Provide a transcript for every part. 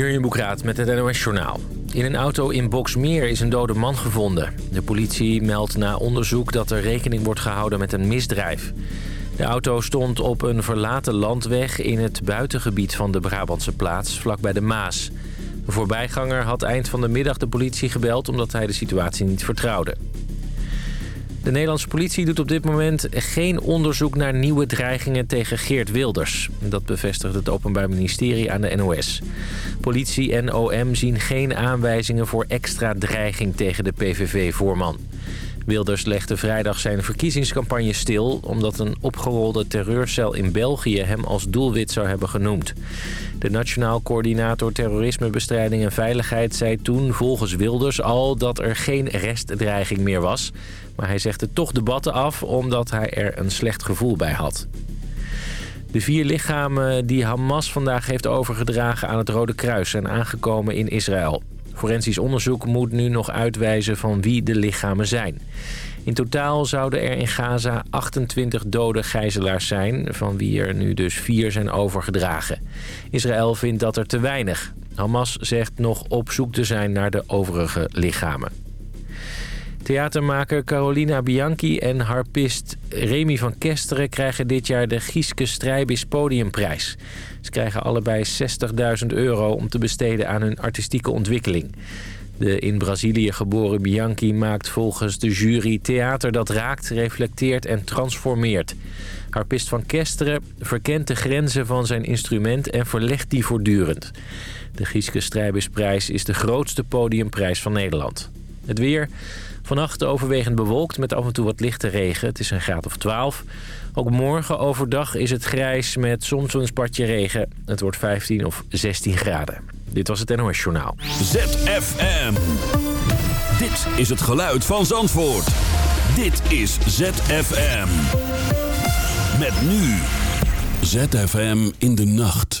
Jurjen Boekraat met het NOS Journaal. In een auto in Boksmeer is een dode man gevonden. De politie meldt na onderzoek dat er rekening wordt gehouden met een misdrijf. De auto stond op een verlaten landweg in het buitengebied van de Brabantse plaats, vlakbij de Maas. Een voorbijganger had eind van de middag de politie gebeld omdat hij de situatie niet vertrouwde. De Nederlandse politie doet op dit moment geen onderzoek naar nieuwe dreigingen tegen Geert Wilders. Dat bevestigt het Openbaar Ministerie aan de NOS. Politie en OM zien geen aanwijzingen voor extra dreiging tegen de PVV-voorman. Wilders legde vrijdag zijn verkiezingscampagne stil... omdat een opgerolde terreurcel in België hem als doelwit zou hebben genoemd. De Nationaal Coördinator Terrorismebestrijding en Veiligheid zei toen volgens Wilders al... dat er geen restdreiging meer was. Maar hij zegde toch debatten af omdat hij er een slecht gevoel bij had. De vier lichamen die Hamas vandaag heeft overgedragen aan het Rode Kruis... zijn aangekomen in Israël. Forensisch onderzoek moet nu nog uitwijzen van wie de lichamen zijn. In totaal zouden er in Gaza 28 dode gijzelaars zijn... van wie er nu dus vier zijn overgedragen. Israël vindt dat er te weinig. Hamas zegt nog op zoek te zijn naar de overige lichamen. Theatermaker Carolina Bianchi en harpist Remy van Kesteren... krijgen dit jaar de Gieske Strijbis Podiumprijs. Ze krijgen allebei 60.000 euro om te besteden aan hun artistieke ontwikkeling. De in Brazilië geboren Bianchi maakt volgens de jury theater dat raakt, reflecteert en transformeert. Harpist van Kesteren verkent de grenzen van zijn instrument en verlegt die voortdurend. De Gieske Strijbisprijs is de grootste podiumprijs van Nederland. Het weer... Vannacht overwegend bewolkt met af en toe wat lichte regen. Het is een graad of 12. Ook morgen overdag is het grijs met soms een spatje regen. Het wordt 15 of 16 graden. Dit was het NOS Journaal. ZFM. Dit is het geluid van Zandvoort. Dit is ZFM. Met nu. ZFM in de nacht.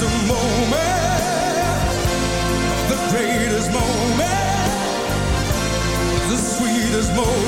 The moment, the greatest moment, the sweetest moment.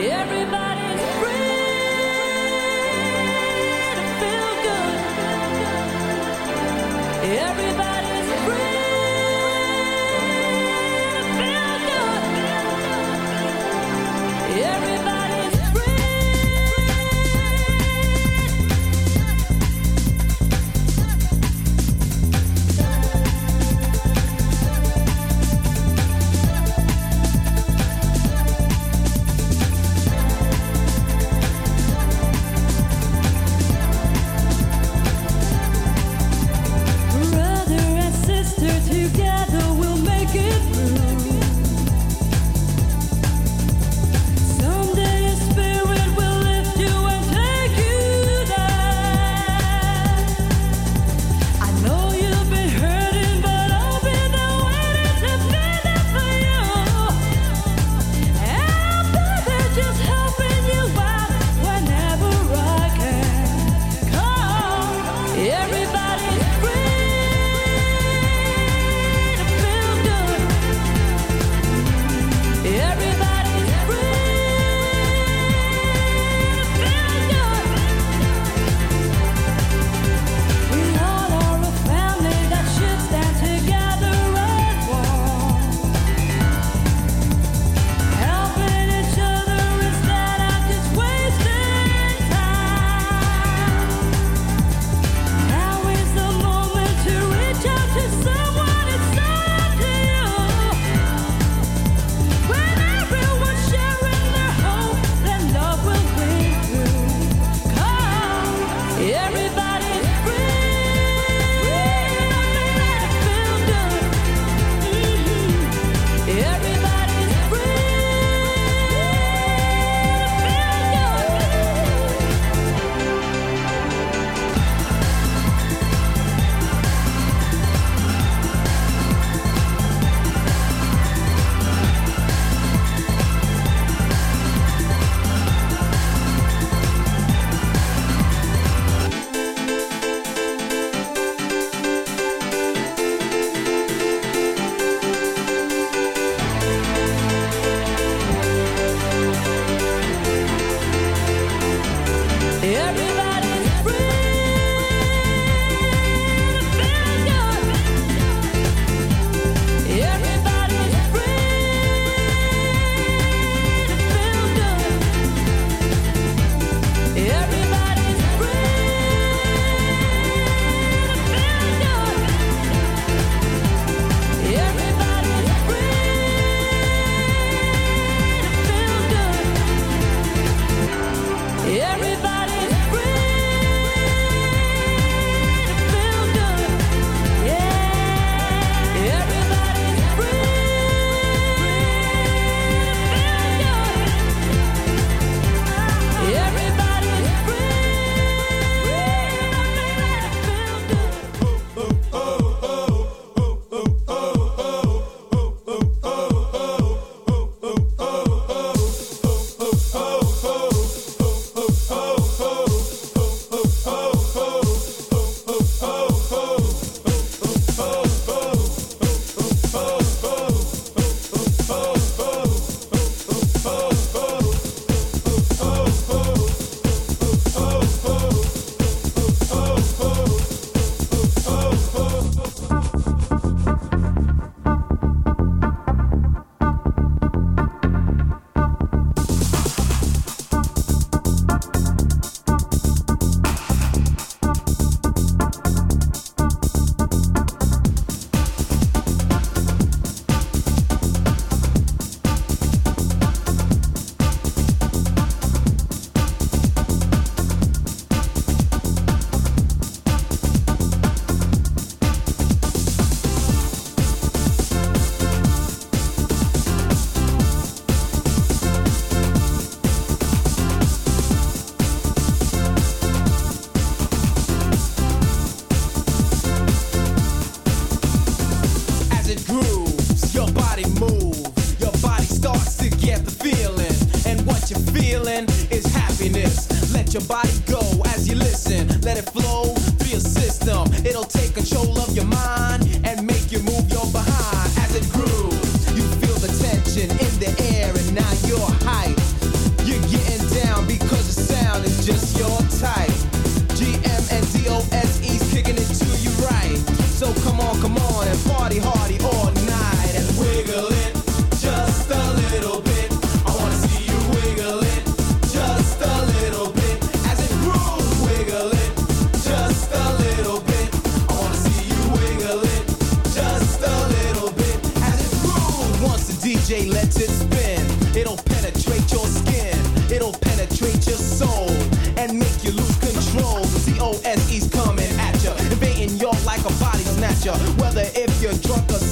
Everybody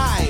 high.